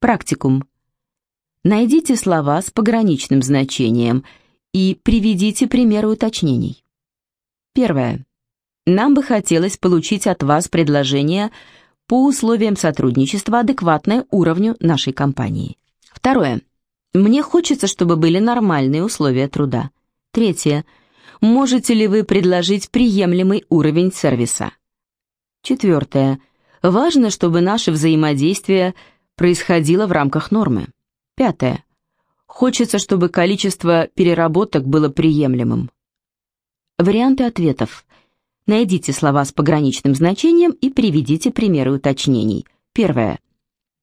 Практикум. Найдите слова с пограничным значением и приведите примеры уточнений. Первое. Нам бы хотелось получить от вас предложение по условиям сотрудничества, адекватное уровню нашей компании. Второе. Мне хочется, чтобы были нормальные условия труда. Третье. Можете ли вы предложить приемлемый уровень сервиса? Четвертое. Важно, чтобы наше взаимодействие происходило в рамках нормы. Пятое. Хочется, чтобы количество переработок было приемлемым. Варианты ответов. Найдите слова с пограничным значением и приведите примеры уточнений. Первое.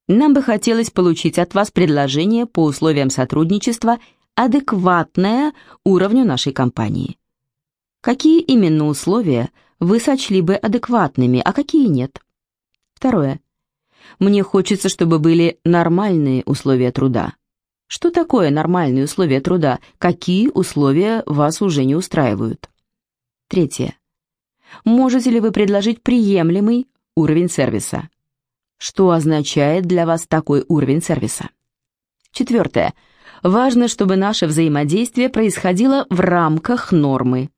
Нам бы хотелось получить от вас предложение по условиям сотрудничества, адекватное уровню нашей компании. Какие именно условия вы сочли бы адекватными, а какие нет? Второе. Мне хочется, чтобы были нормальные условия труда. Что такое нормальные условия труда? Какие условия вас уже не устраивают? Третье. Можете ли вы предложить приемлемый уровень сервиса? Что означает для вас такой уровень сервиса? Четвертое. Важно, чтобы наше взаимодействие происходило в рамках нормы.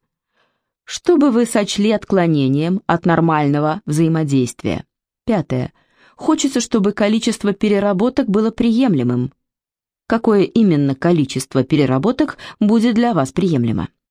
Что бы вы сочли отклонением от нормального взаимодействия? Пятое. Хочется, чтобы количество переработок было приемлемым. Какое именно количество переработок будет для вас приемлемо?